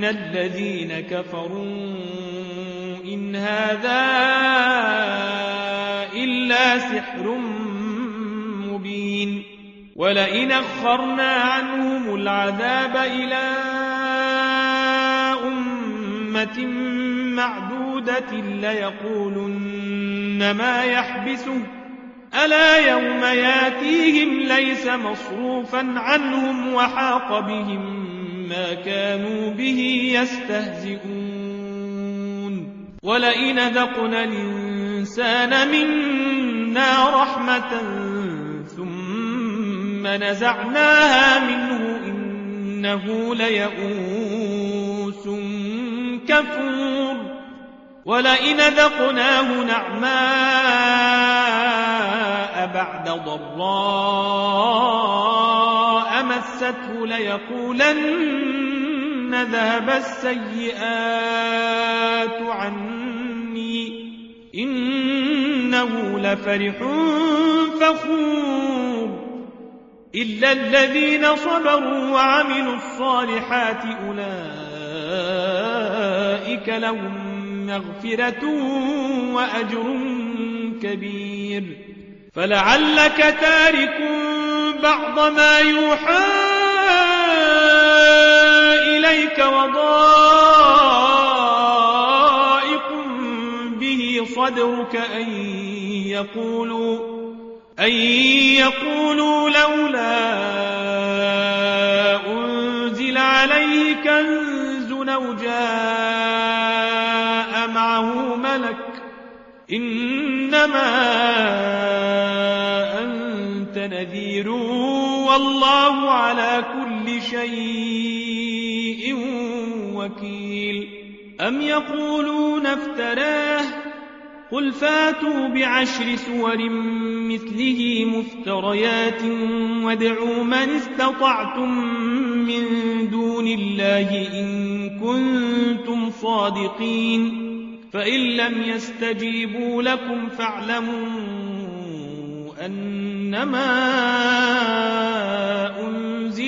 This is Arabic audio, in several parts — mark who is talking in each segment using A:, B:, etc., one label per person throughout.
A: إن الذين كفروا إن هذا إلا سحر مبين ولئن أخرنا عنهم العذاب إلى أمة معدودة ليقولن ما يحبسه ألا يوم ياتيهم ليس مصروفا عنهم وحاق بهم ما كانوا به يستهزئون ولئن ذقنا الإنسان منا رحمة ثم نزعناها منه إنه ليئوس كفور ولئن ذقناه نعماء بعد ضرّاء مسته ليقولن ذهب السيئات عني إنه لفرح فخور إلا الذين صبروا وعملوا الصالحات أولئك لهم مغفرة وأجر كبير فلعلك تاركون بعض ما يوحى إليك وضائق به صدرك أن يقولوا أن يقولوا لولا أنزل عليه كنز أو جاء معه ملك إنما أنت نذير والله على كل شيء وكيل أم يقولون افتراه قل فاتوا بعشر سور مثله مفتريات وادعوا من استطعتم من دون الله إن كنتم صادقين فإن لم يستجيبوا لكم فاعلموا أنما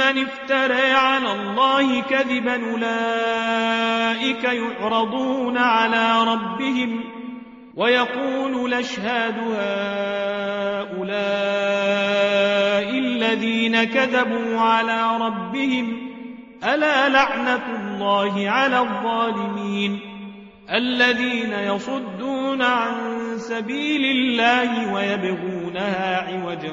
A: من افترى على الله كذبا أولئك يعرضون على ربهم ويقول لشهاد هؤلاء الذين كذبوا على ربهم ألا لعنة الله على الظالمين الذين يصدون عن سبيل الله ويبغونها عوجا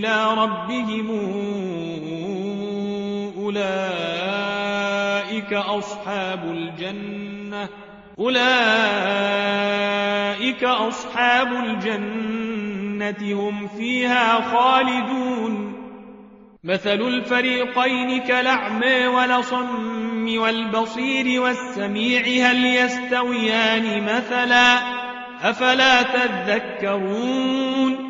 A: إلى ربهم أولئك أصحاب الجنة أولئك أصحاب الجنة هم فيها خالدون مثل الفريقين كالأعمى ولصم والبصير والسميع هل يستويان مثلا أفلا تذكرون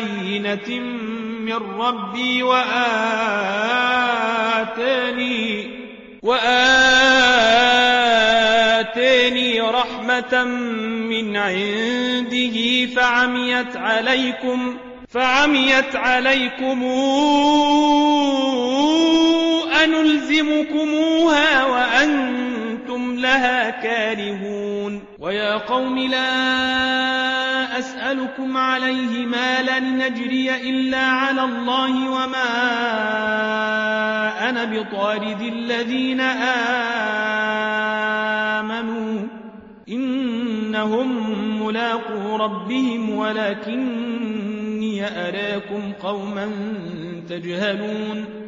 A: بينة من ربي وآتاني وآتاني رحمة من عنده فعميت عليكم فعميت عليكم أنلزمكموها وأنتم لها كارهون ويا قوم لا أسألكم عليه مالا نجري إلا على الله وما أنا بطارد الذين آمنوا إنهم ملاقو ربهم ولكني أراكم قوما تجهلون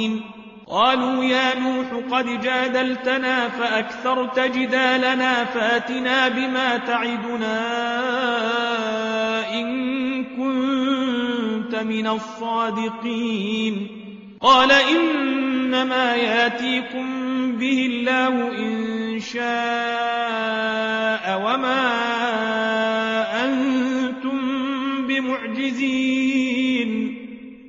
A: قالوا يا نوح قد جادلتنا فأكثرت جدالنا فاتنا بما تعدنا إن كنت من الصادقين قال إنما ياتيكم به الله إن شاء وما أنتم بمعجزين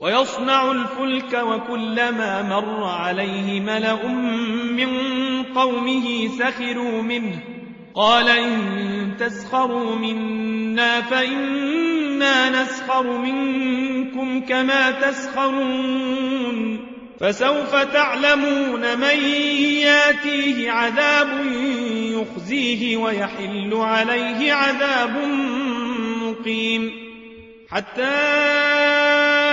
A: ويصنع الفلك وكلما مر عليه ملأ من قومه سخروا منه قال إن تسخروا منا فإنا نسخر منكم كما تسخرون فسوف تعلمون من ياتيه عذاب يخزيه ويحل عليه عذاب مقيم حتى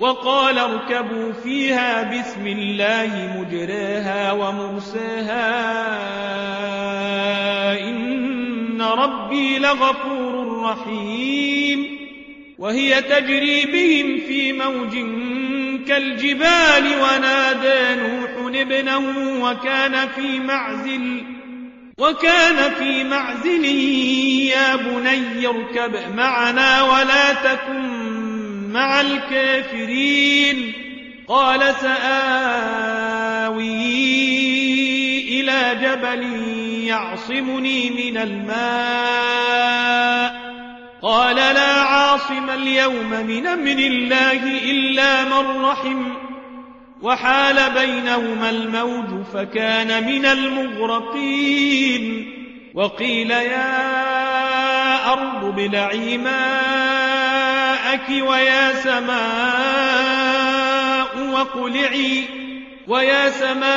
A: وقال اركبوا فيها بسم الله مجراها ومرساها إن ربي لغفور رحيم وهي تجري بهم في موج كالجبال ونادى نوح ابنه وكان في معزل وكان في معزل يا بني اركب معنا ولا تكن مع الكافرين قال سآوي إلى جبل يعصمني من الماء قال لا عاصم اليوم من أمر الله إلا من رحم وحال بينهما الموج فكان من المغرقين وقيل يا أرض بلعي ماءك سماءك ويا سماء وقلعي ويا سماء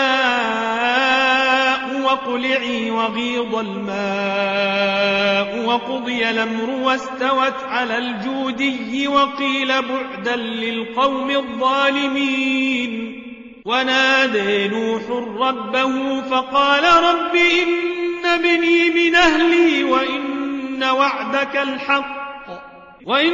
A: وقلعي وغيض الماء وقضي الأمر واستوت على الجودي وقيل بعدا للقوم الظالمين ونادى نوح ربه فقال رب إن بني من أهلي وإن وعدك الحق وإن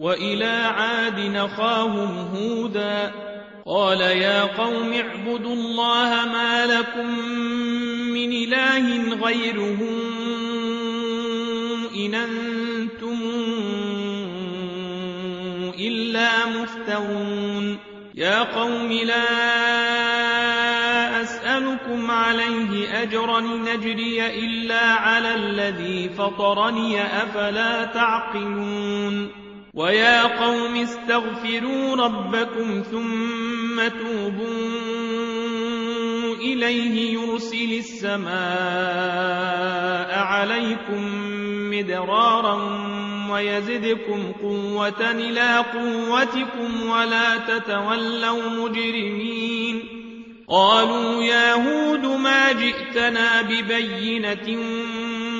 A: وإلى عاد نخاهم هودا قال يا قوم اعبدوا الله ما لكم من إله غيره إن أنتم إلا مفترون يا قوم لا أسألكم عليه أجرا نجري إلا على الذي فطرني أفلا تعقلون ويا قوم استغفروا ربكم ثم توبوا إليه يرسل السماء عليكم مدرارا ويزدكم قوة إلى قوتكم ولا تتولوا مجرمين قالوا يا هود ما جئتنا ببينة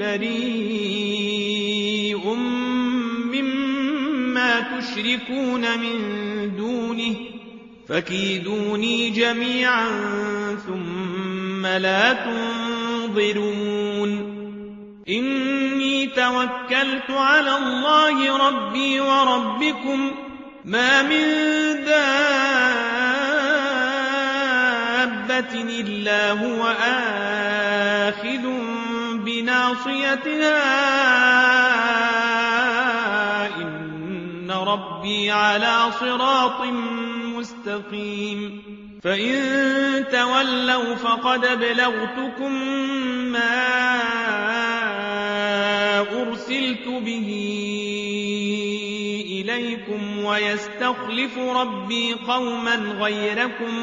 A: بريء مما تشركون من دونه فكيدوني جميعا ثم لا تنظرون إني توكلت على الله ربي وربكم ما من دابة إلا هو آخذون عَصِيَتِهَا إِنَّ رَبِّي عَلَىٰ صِرَاطٍ مُّسْتَقِيمٍ فَإِن تَوَلَّوْا فَقَدْ أَبْلَغْتُكُم مَّا أُرْسِلْتُ بِهِ إِلَيْكُمْ وَيَسْتَخْلِفُ رَبِّي قَوْمًا غَيْرَكُمْ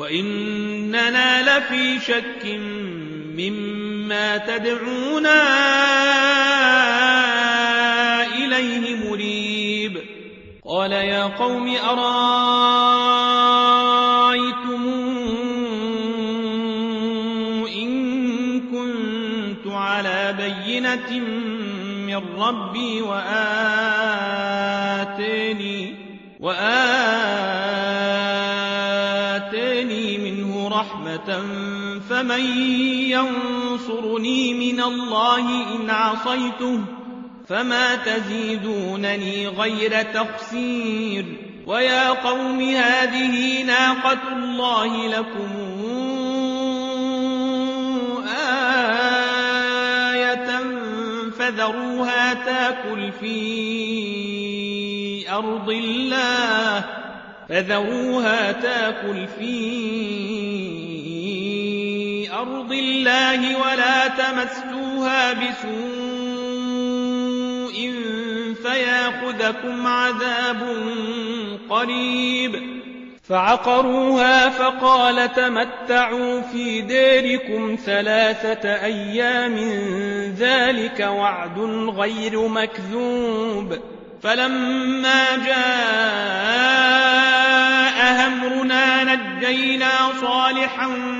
A: وإننا لفي شك مما تدعونا إليه مريب قال يا قوم أرايتم إن كنت على بينة من ربي وآتيني وآتيني فمن ينصرني من الله إن عصيته فما تزيدونني غير تقصير ويا قوم هذه ناقة الله لكم آية فذروها تاكل في أرض الله فذروها تاكل في أرض الله ولا تمسوها بسوء فياخذكم عذاب قريب فعقروها فقال تمتعوا في ديركم ثلاثة أيام ذلك وعد غير مكذوب فلما جاء أمرنا نجينا صالحا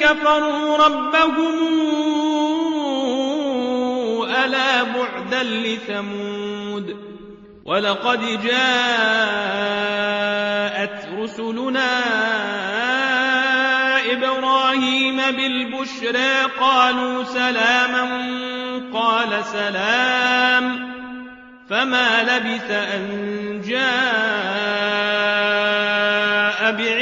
A: كفروا ربهم ألا بعدا لثمود ولقد جاءت رسلنا إبراهيم بالبشرى قالوا سلاما قال سلام فما لبث أن جاء بعيد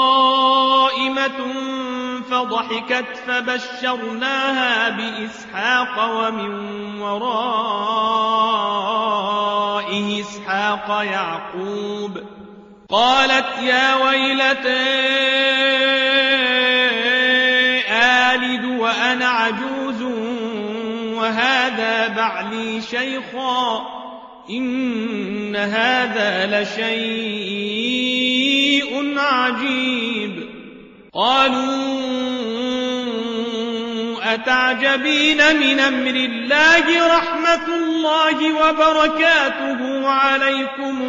A: فضحكت فبشرناها بإسحاق ومن وراء إسحاق يعقوب قالت يا ويلتي آلد وأنا عجوز وهذا بعلي شيخا إن هذا لشيء عجيب قالوا أتعجبين من أمر الله رحمة الله وبركاته عليكم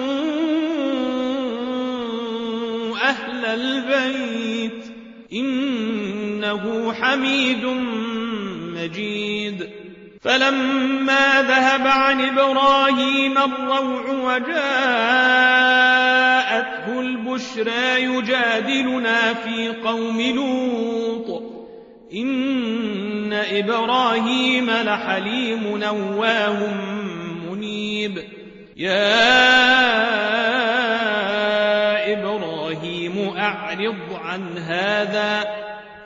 A: أهل البيت إنه حميد مجيد فلما ذهب عن إبراهيم الروع وجاءته البيت البشرى يجادلنا في قوم لوط إن إبراهيم لحليم نواه منيب يا إبراهيم أعرض عن هذا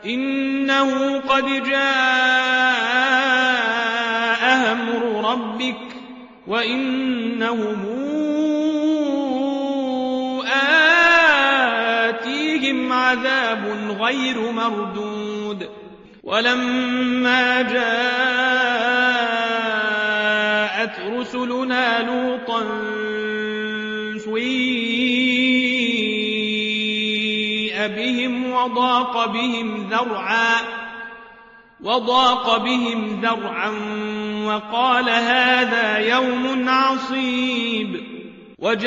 A: إنه قد جاء أمر ربك وإنهم آمنون عذاب غير مردود ولما جاءت رسلنا لوطا سيئ بهم وضاق بهم ذرعا وضاق بهم ذرعا وقال هذا يوم عصيب وجاءت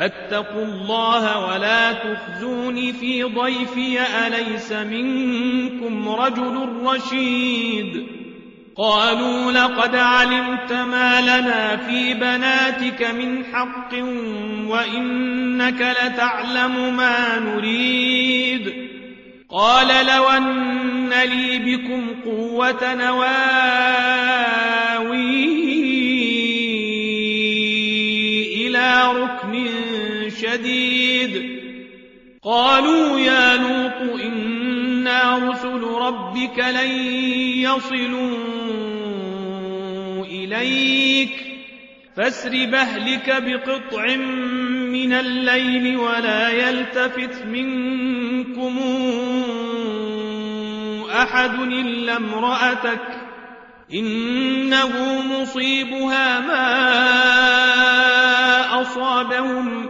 A: فاتقوا الله ولا تخزوني في ضيفي أليس منكم رجل رشيد قالوا لقد علمت ما لنا في بناتك من حق وإنك لتعلم ما نريد قال لو أن لي بكم قوة نواب شديد قالوا يا لوط إنا رسل ربك لن يصلوا إليك فاسر بهلك بقطع من الليل ولا يلتفت منكم أحد إلا امرأتك إنه مصيبها ما أصابهم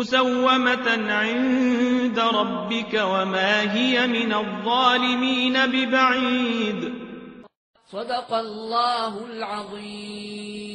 A: مسومة عند ربك وما هي من الظالمين ببعيد صدق الله العظيم